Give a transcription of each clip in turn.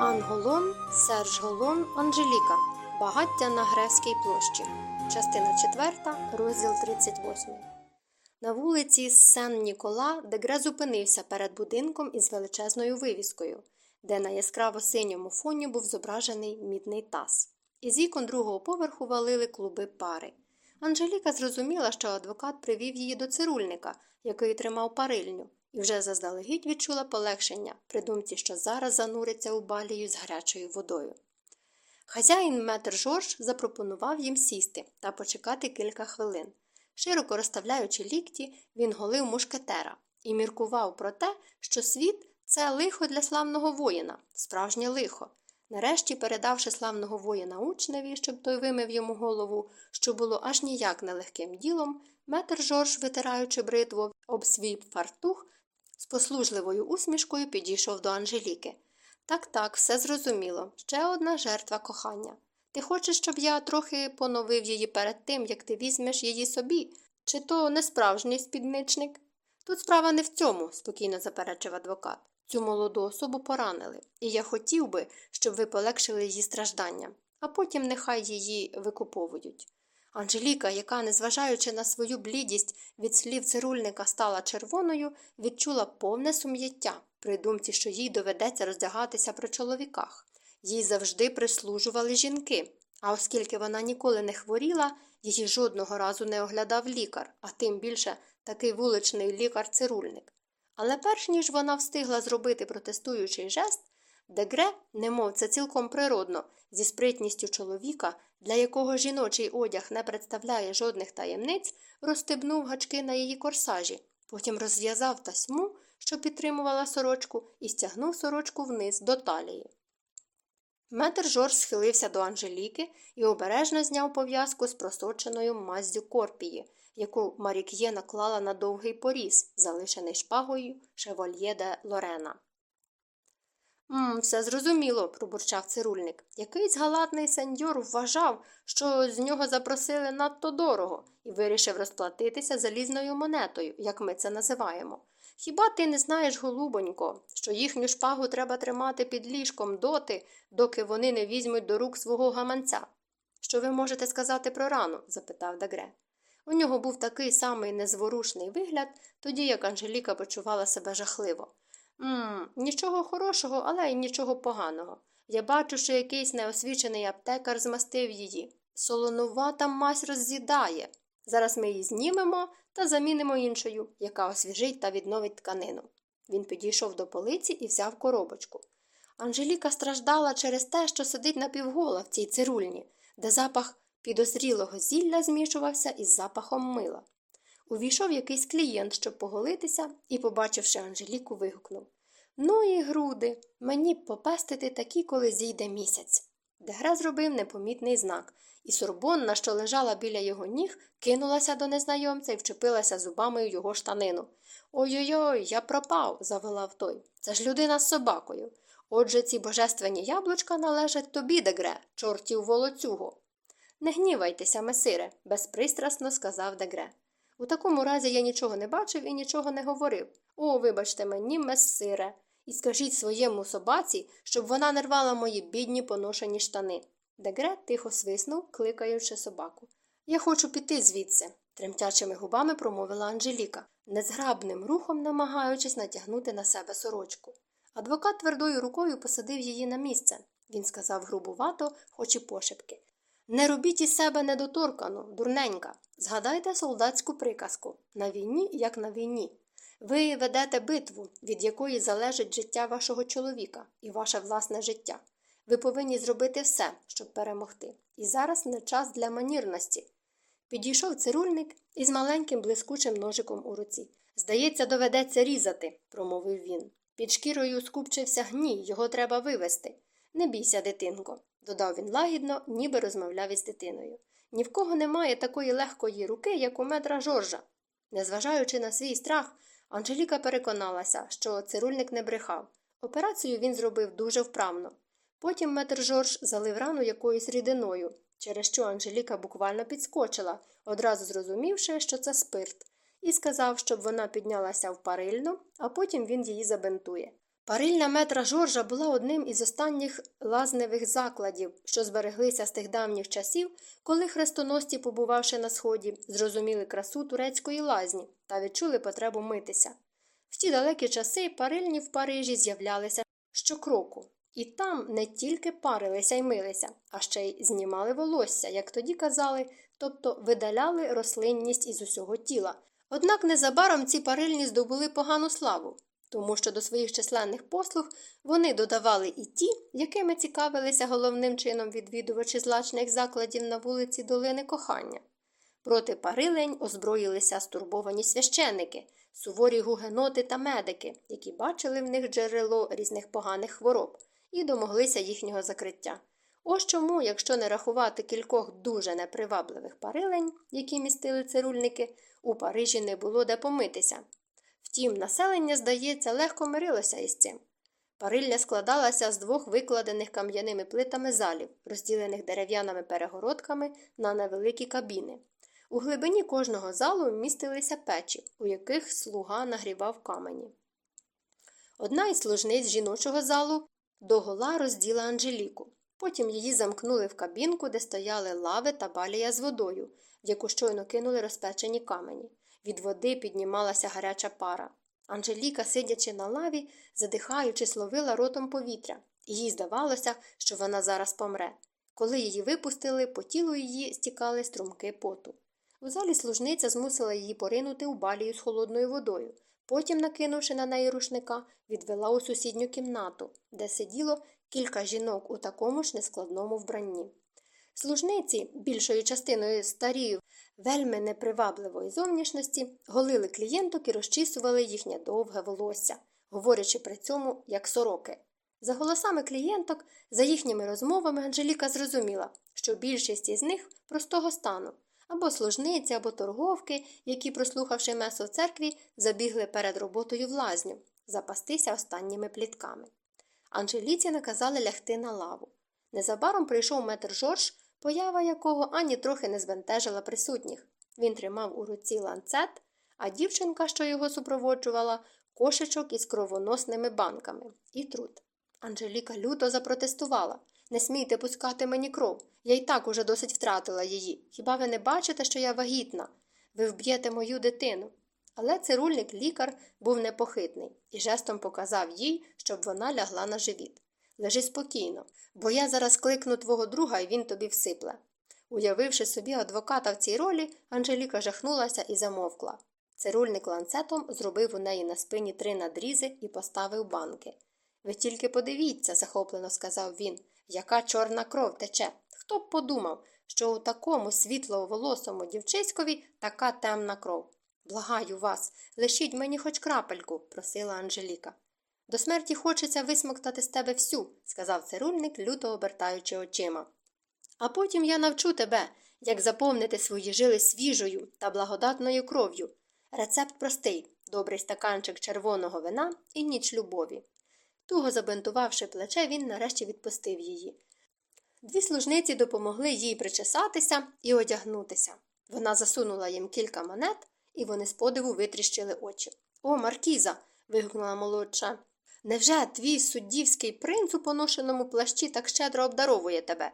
Анголон, Серж Голон, Анжеліка. Багаття на Гревській площі. Частина 4, розділ 38. На вулиці Сен Нікола Дегре зупинився перед будинком із величезною вивіскою, де на яскраво синьому фоні був зображений мідний таз. Із вікон другого поверху валили клуби пари. Анжеліка зрозуміла, що адвокат привів її до цирульника, який тримав парильню, вже заздалегідь відчула полегшення при думці, що зараз зануриться у балію з гарячою водою. Хазяїн метр Жорж запропонував їм сісти та почекати кілька хвилин. Широко розставляючи лікті, він голив мушкетера і міркував про те, що світ це лихо для славного воїна, справжнє лихо. Нарешті, передавши славного воїна учневі, щоб той вимив йому голову, що було аж ніяк нелегким ділом, метр Жорж, витираючи бритву об свій фартух, з послужливою усмішкою підійшов до Анжеліки. Так, так, все зрозуміло. Ще одна жертва кохання. Ти хочеш, щоб я трохи поновив її перед тим, як ти візьмеш її собі, чи то не справжній спідничник? Тут справа не в цьому, спокійно заперечив адвокат. Цю молоду особу поранили, і я хотів би, щоб ви полегшили її страждання, а потім нехай її викуповують. Анжеліка, яка, незважаючи на свою блідість від слів цирульника стала червоною, відчула повне сум'яття при думці, що їй доведеться роздягатися при чоловіках. Їй завжди прислужували жінки, а оскільки вона ніколи не хворіла, її жодного разу не оглядав лікар, а тим більше такий вуличний лікар-цирульник. Але перш ніж вона встигла зробити протестуючий жест, Дегре, немов це цілком природно, зі спритністю чоловіка, для якого жіночий одяг не представляє жодних таємниць, розстебнув гачки на її корсажі, потім розв'язав тасьму, що підтримувала сорочку, і стягнув сорочку вниз до талії. Метр Жорж схилився до Анжеліки і обережно зняв пов'язку з просоченою маззю корпії, яку Марік'є наклала на довгий поріз, залишений шпагою шевольє де Лорена. «Мм, все зрозуміло, пробурчав цирульник. Якийсь галатний сеньор вважав, що з нього запросили надто дорого, і вирішив розплатитися залізною монетою, як ми це називаємо. Хіба ти не знаєш, голубонько, що їхню шпагу треба тримати під ліжком доти, доки вони не візьмуть до рук свого гаманця? Що ви можете сказати про рану? запитав Дагре. У нього був такий самий незворушний вигляд, тоді як Анжеліка почувала себе жахливо. Мм, нічого хорошого, але й нічого поганого. Я бачу, що якийсь неосвічений аптекар змастив її. Солонувата мазь роззідає. Зараз ми її знімемо та замінимо іншою, яка освіжить та відновить тканину. Він підійшов до полиці і взяв коробочку. Анжеліка страждала через те, що сидить напівгола в цій цирульні, де запах підозрілого зілля змішувався із запахом мила. Увійшов якийсь клієнт, щоб поголитися, і, побачивши Анжеліку, вигукнув Ну і груди, мені б попестити такі, коли зійде місяць. Дегре зробив непомітний знак, і Сорбонна, що лежала біля його ніг, кинулася до незнайомця і вчепилася зубами у його штанину. Ой-ой, ой я пропав, завелав той. Це ж людина з собакою. Отже, ці божественні яблучка належать тобі, Дегре, чортів волоцюго. Не гнівайтеся, месире, безпристрасно сказав Дегре. У такому разі я нічого не бачив і нічого не говорив. О, вибачте мені, месире, і скажіть своєму собаці, щоб вона не рвала мої бідні поношені штани. Дегре тихо свиснув, кликаючи собаку. Я хочу піти звідси, тремтячими губами промовила Анжеліка, незграбним рухом намагаючись натягнути на себе сорочку. Адвокат твердою рукою посадив її на місце. Він сказав грубувато, хоч і пошепки. Не робіть із себе недоторкану, дурненька. Згадайте солдатську приказку на війні, як на війні. Ви ведете битву, від якої залежить життя вашого чоловіка і ваше власне життя. Ви повинні зробити все, щоб перемогти. І зараз не час для манірності. Підійшов цирульник із маленьким блискучим ножиком у руці. Здається, доведеться різати, промовив він. Під шкірою скупчився гній, його треба вивести. Не бійся, дитинко, додав він лагідно, ніби розмовляв із дитиною. Ні в кого немає такої легкої руки, як у метра Жоржа. Незважаючи на свій страх, Анжеліка переконалася, що цирульник не брехав. Операцію він зробив дуже вправно. Потім метр Жорж залив рану якоюсь рідиною, через що Анжеліка буквально підскочила, одразу зрозумівши, що це спирт, і сказав, щоб вона піднялася в парильну, а потім він її забинтує. Парильня метра Жоржа була одним із останніх лазневих закладів, що збереглися з тих давніх часів, коли хрестоносці, побувавши на сході, зрозуміли красу турецької лазні та відчули потребу митися. В ті далекі часи парильні в Парижі з'являлися щокроку, і там не тільки парилися й милися, а ще й знімали волосся, як тоді казали, тобто видаляли рослинність із усього тіла. Однак незабаром ці парильні здобули погану славу тому що до своїх численних послуг вони додавали і ті, якими цікавилися головним чином відвідувачі злачних закладів на вулиці Долини Кохання. Проти парилень озброїлися стурбовані священники, суворі гугеноти та медики, які бачили в них джерело різних поганих хвороб і домоглися їхнього закриття. Ось чому, якщо не рахувати кількох дуже непривабливих парилень, які містили цирульники, у Парижі не було де помитися, Втім, населення, здається, легко мирилося із цим. Парилля складалася з двох викладених кам'яними плитами залів, розділених дерев'яними перегородками на невеликі кабіни. У глибині кожного залу містилися печі, у яких слуга нагрівав камені. Одна із служниць жіночого залу догола розділа Анжеліку. Потім її замкнули в кабінку, де стояли лави та балія з водою, в яку щойно кинули розпечені камені. Від води піднімалася гаряча пара. Анжеліка, сидячи на лаві, задихаючись, ловила ротом повітря, їй здавалося, що вона зараз помре. Коли її випустили, по тілу її стікали струмки поту. У залі служниця змусила її поринути у балію з холодною водою. Потім, накинувши на неї рушника, відвела у сусідню кімнату, де сиділо кілька жінок у такому ж нескладному вбранні. Служниці, більшою частиною старі, вельми непривабливої зовнішності, голили клієнток і розчісували їхнє довге волосся, говорячи при цьому як сороки. За голосами клієнток, за їхніми розмовами Анжеліка зрозуміла, що більшість із них простого стану або служниці, або торговки, які, прослухавши месо в церкві, забігли перед роботою в лазню, запастися останніми плітками. Анжеліці наказали лягти на лаву. Незабаром прийшов метр Жорж, поява якого ані трохи не збентежила присутніх. Він тримав у руці ланцет, а дівчинка, що його супроводжувала, кошечок із кровоносними банками і труд. Анжеліка люто запротестувала Не смійте пускати мені кров. Я й так уже досить втратила її. Хіба ви не бачите, що я вагітна? Ви вб'єте мою дитину. Але цирульник лікар був непохитний і жестом показав їй, щоб вона лягла на живіт. Лежи спокійно, бо я зараз кликну твого друга і він тобі всипле. Уявивши собі адвоката в цій ролі, Анжеліка жахнулася і замовкла. Цирульник ланцетом зробив у неї на спині три надрізи і поставив банки. Ви тільки подивіться, захоплено сказав він, яка чорна кров тече. Хто б подумав, що у такому світловолосому дівчиськові така темна кров. Благаю вас, лишіть мені хоч крапельку, просила Анжеліка. До смерті хочеться висмоктати з тебе всю, сказав цирульник, люто обертаючи очима. А потім я навчу тебе, як заповнити свої жили свіжою та благодатною кров'ю. Рецепт простий добрий стаканчик червоного вина і ніч любові. Туго забинтувавши плече, він нарешті відпустив її. Дві служниці допомогли їй причесатися і одягнутися. Вона засунула їм кілька монет, і вони з подиву витріщили очі. О, Маркіза. вигукнула молодша. Невже твій суддівський принц у поношеному плащі так щедро обдаровує тебе?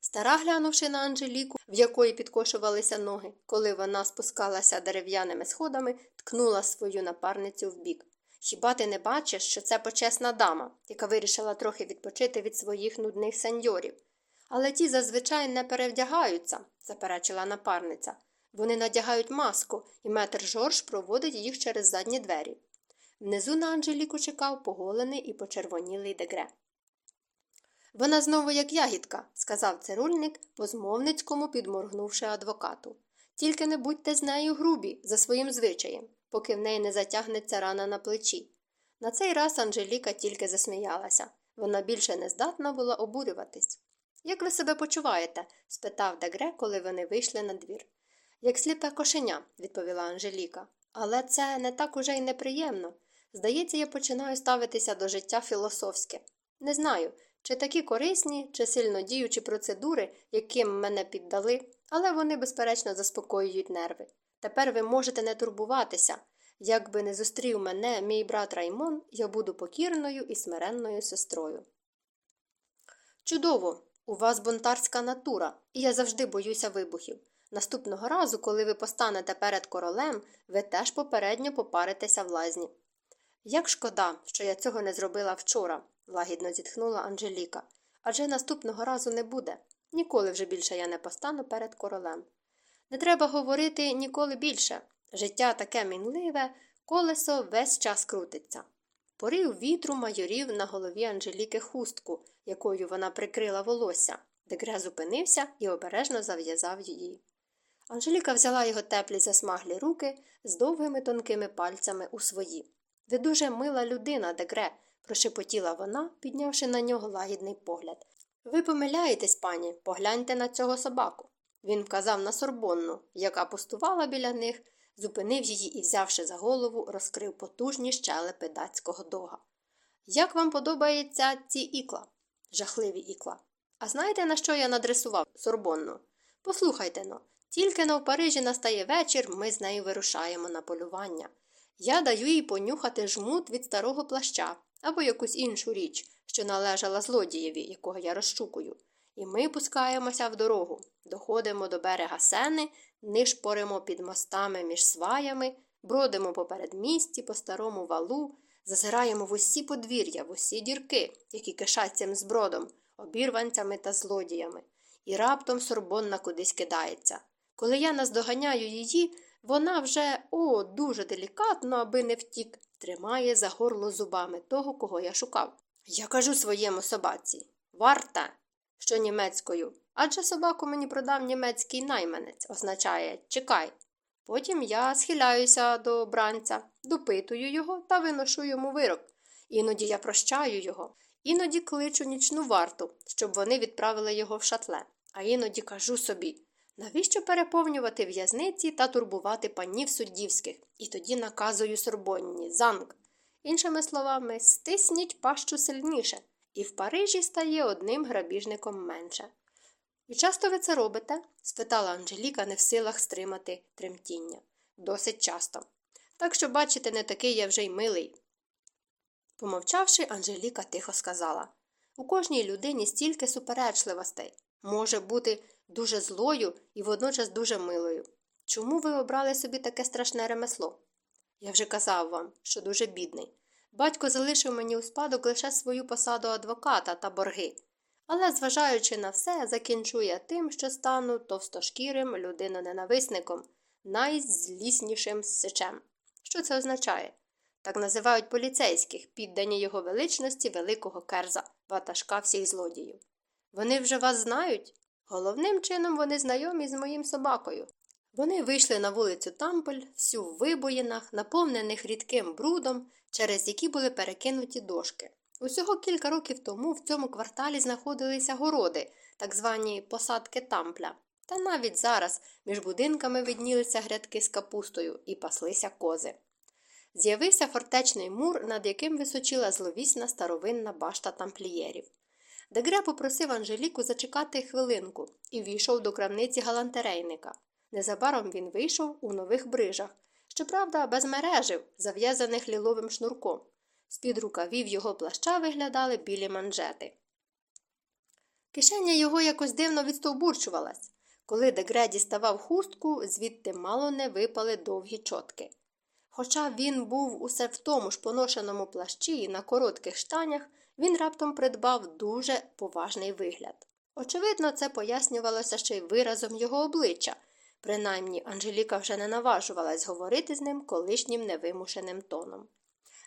Стара, глянувши на Анжеліку, в якої підкошувалися ноги, коли вона спускалася дерев'яними сходами, ткнула свою напарницю в бік. Хіба ти не бачиш, що це почесна дама, яка вирішила трохи відпочити від своїх нудних сеньорів? Але ті зазвичай не перевдягаються, заперечила напарниця. Вони надягають маску, і метр Жорж проводить їх через задні двері. Внизу на Анжеліку чекав поголений і почервонілий дегре. Вона знову як ягідка, сказав цирульник, по змовницькому підморгнувши адвокату. Тільки не будьте з нею грубі за своїм звичаєм, поки в неї не затягнеться рана на плечі. На цей раз Анжеліка тільки засміялася. Вона більше не здатна була обурюватись. Як ви себе почуваєте? спитав Дегре, коли вони вийшли на двір. Як сліпе кошеня, відповіла Анжеліка. Але це не так уже й неприємно. Здається, я починаю ставитися до життя філософське. Не знаю, чи такі корисні, чи сильно діючі процедури, яким мене піддали, але вони, безперечно, заспокоюють нерви. Тепер ви можете не турбуватися. Якби не зустрів мене мій брат Раймон, я буду покірною і смиренною сестрою. Чудово! У вас бунтарська натура, і я завжди боюся вибухів. Наступного разу, коли ви постанете перед королем, ви теж попередньо попаритеся в лазні. Як шкода, що я цього не зробила вчора, лагідно зітхнула Анжеліка. Адже наступного разу не буде. Ніколи вже більше я не постану перед королем. Не треба говорити ніколи більше. Життя таке мінливе, колесо весь час крутиться. Порив вітру майорів на голові Анжеліки хустку, якою вона прикрила волосся. Дегре зупинився і обережно зав'язав її. Анжеліка взяла його теплі засмаглі руки з довгими тонкими пальцями у свої. Ви дуже мила людина, Дегре, прошепотіла вона, піднявши на нього лагідний погляд. Ви помиляєтесь, пані, погляньте на цього собаку. Він вказав на сорбонну, яка пустувала біля них, зупинив її і, взявши за голову, розкрив потужні щелепи датського дога. Як вам подобається ці ікла? Жахливі ікла. А знаєте, на що я надресував сорбонну? Послухайте но, тільки но в Парижі настає вечір, ми з нею вирушаємо на полювання. Я даю їй понюхати жмут від старого плаща або якусь іншу річ, що належала злодієві, якого я розшукую. І ми пускаємося в дорогу, доходимо до берега сени, нишпоримо під мостами між сваями, бродимо по передмісті, по старому валу, зазираємо в усі подвір'я, в усі дірки, які кишать цим збродом, обірванцями та злодіями. І раптом сорбонна кудись кидається. Коли я наздоганяю її, вона вже, о, дуже делікатно, аби не втік, тримає за горло зубами того, кого я шукав. Я кажу своєму собаці варта, що німецькою, адже собаку мені продав німецький найманець, означає чекай. Потім я схиляюся до бранця, допитую його та виношу йому вирок. Іноді я прощаю його, іноді кличу нічну варту, щоб вони відправили його в шатле, а іноді кажу собі навіщо переповнювати в'язниці та турбувати панів суддівських, і тоді наказую Сорбонні, занг. Іншими словами, стисніть пащу сильніше, і в Парижі стає одним грабіжником менше. І часто ви це робите? спитала Анжеліка, не в силах стримати тремтіння. Досить часто. Так що, бачите, не такий я вже й милий. Помовчавши, Анжеліка тихо сказала у кожній людині стільки суперечливостей може бути дуже злою і водночас дуже милою. Чому ви обрали собі таке страшне ремесло? Я вже казав вам, що дуже бідний. Батько залишив мені у спадок лише свою посаду адвоката та борги. Але, зважаючи на все, закінчує тим, що стану товстошкірим людиноненависником, найзліснішим сичем. Що це означає? Так називають поліцейських, піддані його величності великого керза, ватажка всіх злодіїв. Вони вже вас знають? Головним чином вони знайомі з моїм собакою. Вони вийшли на вулицю Тамполь, всю в вибоїнах, наповнених рідким брудом, через які були перекинуті дошки. Усього кілька років тому в цьому кварталі знаходилися городи, так звані посадки тампля. Та навіть зараз між будинками виднілися грядки з капустою і паслися кози. З'явився фортечний мур, над яким височила зловісна старовинна башта тамплієрів. Дегре попросив Анжеліку зачекати хвилинку і війшов до крамниці галантерейника. Незабаром він вийшов у нових брижах, щоправда, без мережів, зав'язаних ліловим шнурком. З під рукавів його плаща виглядали білі манжети. Кишеня його якось дивно відстовбурчувалась. Коли Дегре діставав хустку, звідти мало не випали довгі чотки. Хоча він був усе в тому ж поношеному плащі і на коротких штанях, він раптом придбав дуже поважний вигляд. Очевидно, це пояснювалося ще й виразом його обличчя. Принаймні, Анжеліка вже не наважувалась говорити з ним колишнім невимушеним тоном.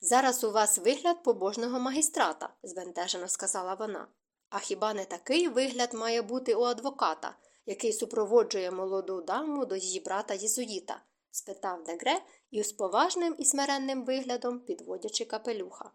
Зараз у вас вигляд побожного магістрата, збентежено сказала вона. А хіба не такий вигляд має бути у адвоката, який супроводжує молоду даму до її брата Єзуїта? спитав Дегре і з поважним і смиренним виглядом підводячи капелюха.